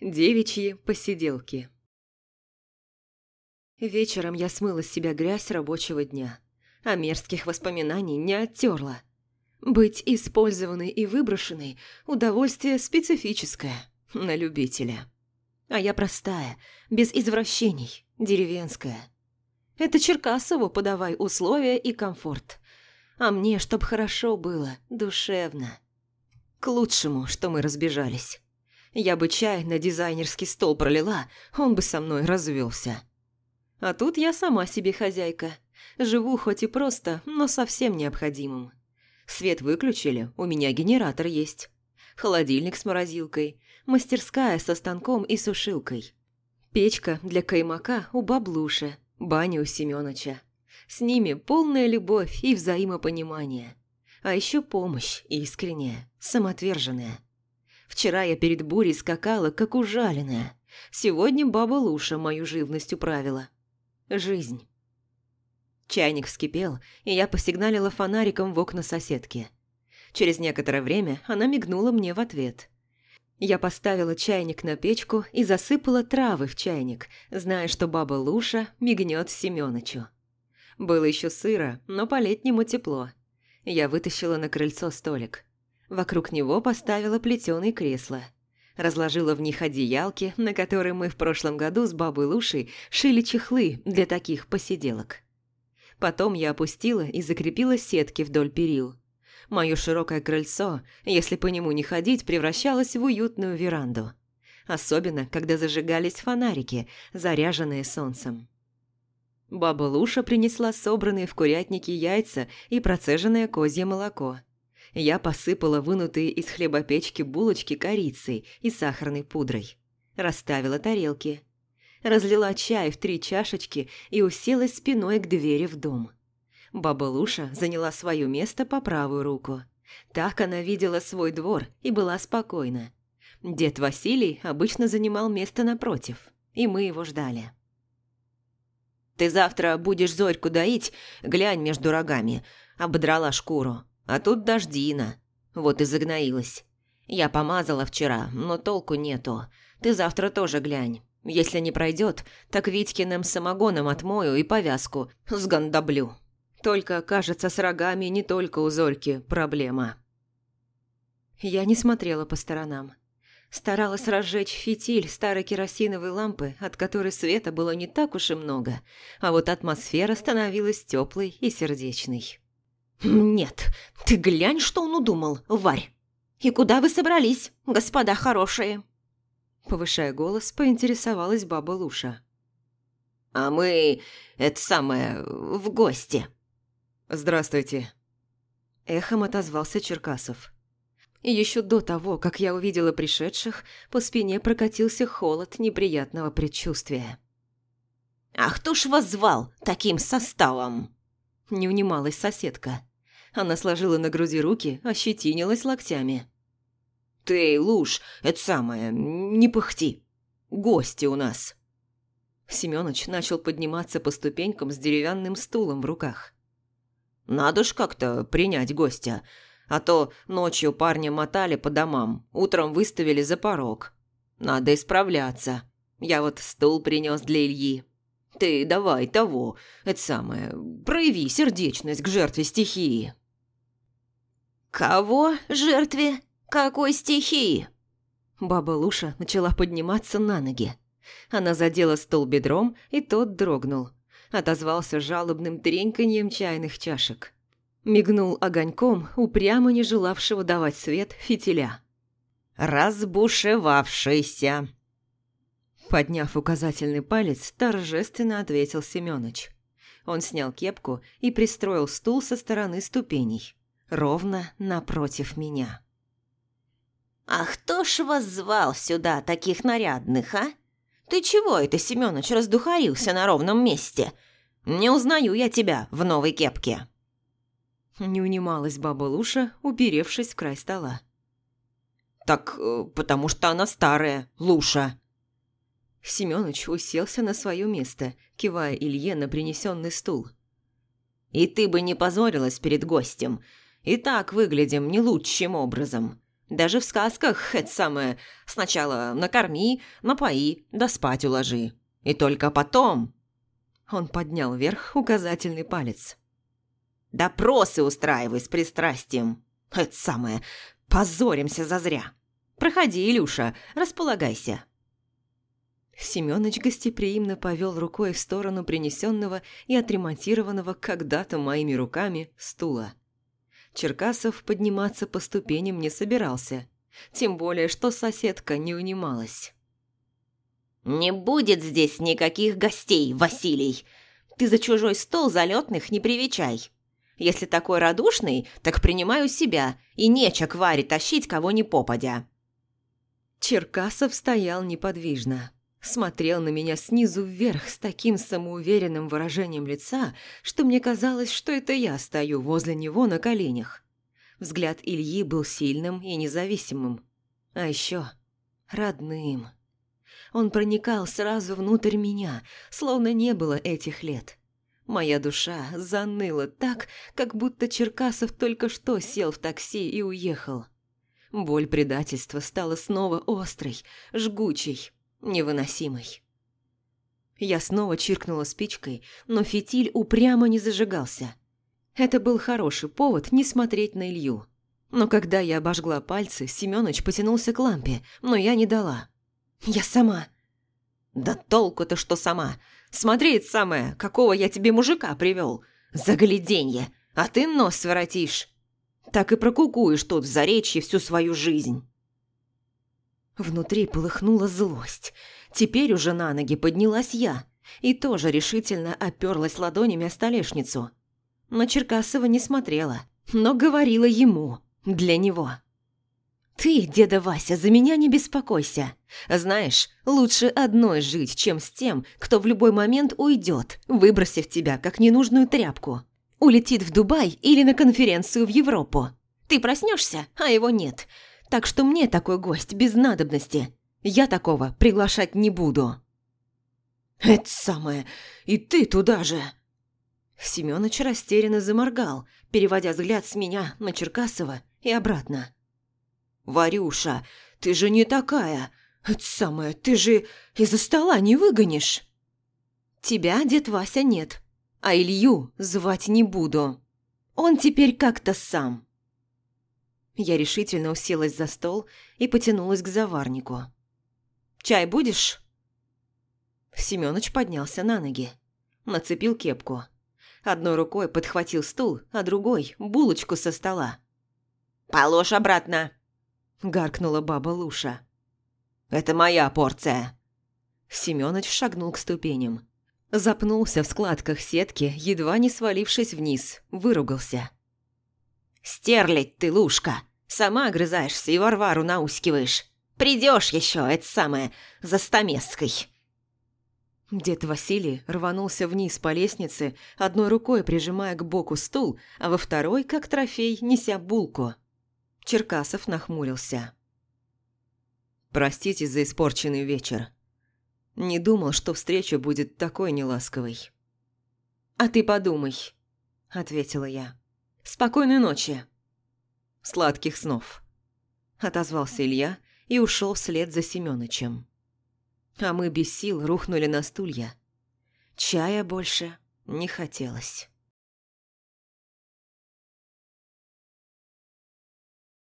Девичьи посиделки. Вечером я смыла с себя грязь рабочего дня, а мерзких воспоминаний не оттерла. Быть использованной и выброшенной – удовольствие специфическое, на любителя. А я простая, без извращений, деревенская. Это Черкасову подавай условия и комфорт. А мне, чтоб хорошо было, душевно. К лучшему, что мы разбежались. Я бы чай на дизайнерский стол пролила, он бы со мной развелся. А тут я сама себе хозяйка. Живу хоть и просто, но совсем необходимым. Свет выключили, у меня генератор есть. Холодильник с морозилкой, мастерская со станком и сушилкой. Печка для каймака у баблуши, баня у Семёныча. С ними полная любовь и взаимопонимание. А еще помощь искренняя, самоотверженная. Вчера я перед бурей скакала, как ужаленная. Сегодня баба Луша мою живность управила. Жизнь. Чайник вскипел, и я посигналила фонариком в окна соседки. Через некоторое время она мигнула мне в ответ. Я поставила чайник на печку и засыпала травы в чайник, зная, что баба Луша мигнет Семёнычу. Было еще сыро, но по-летнему тепло. Я вытащила на крыльцо столик. Вокруг него поставила плетеные кресла. Разложила в них одеялки, на которые мы в прошлом году с бабой Лушей шили чехлы для таких посиделок. Потом я опустила и закрепила сетки вдоль перил. Мое широкое крыльцо, если по нему не ходить, превращалось в уютную веранду. Особенно, когда зажигались фонарики, заряженные солнцем. Баба Луша принесла собранные в курятнике яйца и процеженное козье молоко – я посыпала вынутые из хлебопечки булочки корицей и сахарной пудрой. Расставила тарелки. Разлила чай в три чашечки и уселась спиной к двери в дом. Баба Луша заняла свое место по правую руку. Так она видела свой двор и была спокойна. Дед Василий обычно занимал место напротив, и мы его ждали. «Ты завтра будешь Зорьку доить, глянь между рогами», – ободрала шкуру. А тут дождина. Вот и загноилась. Я помазала вчера, но толку нету. Ты завтра тоже глянь. Если не пройдет, так Витькиным самогоном отмою и повязку сгандоблю. Только, кажется, с рогами не только у Зорьки проблема. Я не смотрела по сторонам. Старалась разжечь фитиль старой керосиновой лампы, от которой света было не так уж и много, а вот атмосфера становилась теплой и сердечной. «Нет, ты глянь, что он удумал, Варь! И куда вы собрались, господа хорошие?» Повышая голос, поинтересовалась баба Луша. «А мы, это самое, в гости». «Здравствуйте». Эхом отозвался Черкасов. И еще до того, как я увидела пришедших, по спине прокатился холод неприятного предчувствия. «А кто ж вас звал таким составом?» Не унималась соседка. Она сложила на груди руки, ощетинилась локтями. «Ты, Луж, это самое, не пыхти. Гости у нас». Семёныч начал подниматься по ступенькам с деревянным стулом в руках. «Надо ж как-то принять гостя, а то ночью парня мотали по домам, утром выставили за порог. Надо исправляться. Я вот стул принес для Ильи. Ты давай того, это самое, прояви сердечность к жертве стихии». «Кого жертве? Какой стихии?» Баба Луша начала подниматься на ноги. Она задела стол бедром, и тот дрогнул. Отозвался жалобным треньканьем чайных чашек. Мигнул огоньком, упрямо не желавшего давать свет фитиля. «Разбушевавшийся!» Подняв указательный палец, торжественно ответил Семёныч. Он снял кепку и пристроил стул со стороны ступеней ровно напротив меня. «А кто ж вас звал сюда, таких нарядных, а? Ты чего это, Семёныч, раздухарился на ровном месте? Не узнаю я тебя в новой кепке». Не унималась баба Луша, уперевшись в край стола. «Так э, потому что она старая, Луша». Семёныч уселся на свое место, кивая Илье на принесенный стул. «И ты бы не позорилась перед гостем. И так выглядим не лучшим образом. Даже в сказках это самое «сначала накорми, напои, да спать уложи». И только потом...» Он поднял вверх указательный палец. «Допросы устраивай с пристрастием. Это самое, позоримся зазря. Проходи, Илюша, располагайся». Семёныч гостеприимно повел рукой в сторону принесенного и отремонтированного когда-то моими руками стула. Черкасов подниматься по ступеням не собирался, тем более, что соседка не унималась. «Не будет здесь никаких гостей, Василий. Ты за чужой стол залетных не привечай. Если такой радушный, так принимаю себя, и нече к Варе тащить кого ни попадя». Черкасов стоял неподвижно, смотрел на меня снизу вверх с таким самоуверенным выражением лица, что мне казалось, что это я стою возле него на коленях. Взгляд Ильи был сильным и независимым, а еще родным. Он проникал сразу внутрь меня, словно не было этих лет. Моя душа заныла так, как будто Черкасов только что сел в такси и уехал. Боль предательства стала снова острой, жгучей, невыносимой. Я снова чиркнула спичкой, но фитиль упрямо не зажигался. Это был хороший повод не смотреть на Илью. Но когда я обожгла пальцы, Семёныч потянулся к лампе, но я не дала. Я сама. Да толку-то что сама. Смотри, самое, какого я тебе мужика привел. Загляденье, а ты нос своротишь. Так и прокукуешь тут в заречье всю свою жизнь. Внутри полыхнула злость. Теперь уже на ноги поднялась я и тоже решительно оперлась ладонями о столешницу. На Черкасова не смотрела, но говорила ему, для него. «Ты, деда Вася, за меня не беспокойся. Знаешь, лучше одной жить, чем с тем, кто в любой момент уйдет, выбросив тебя, как ненужную тряпку. Улетит в Дубай или на конференцию в Европу. Ты проснешься, а его нет. Так что мне такой гость без надобности. Я такого приглашать не буду». «Это самое, и ты туда же!» Семёныч растерянно заморгал, переводя взгляд с меня на Черкасова и обратно. «Варюша, ты же не такая. Это самое, ты же из-за стола не выгонишь». «Тебя, дед Вася, нет, а Илью звать не буду. Он теперь как-то сам». Я решительно уселась за стол и потянулась к заварнику. «Чай будешь?» Семёныч поднялся на ноги, нацепил кепку. Одной рукой подхватил стул, а другой – булочку со стола. «Положь обратно!» гаркнула баба Луша. «Это моя порция!» Семёныч шагнул к ступеням. Запнулся в складках сетки, едва не свалившись вниз, выругался. «Стерлядь ты, Лушка! Сама огрызаешься и Варвару наускиваешь! Придешь еще, это самое, за стамеской!» Дед Василий рванулся вниз по лестнице, одной рукой прижимая к боку стул, а во второй, как трофей, неся булку. Черкасов нахмурился. «Простите за испорченный вечер. Не думал, что встреча будет такой неласковой». «А ты подумай», – ответила я. «Спокойной ночи». «Сладких снов», – отозвался Илья и ушел вслед за Семёнычем. А мы без сил рухнули на стулья. Чая больше не хотелось.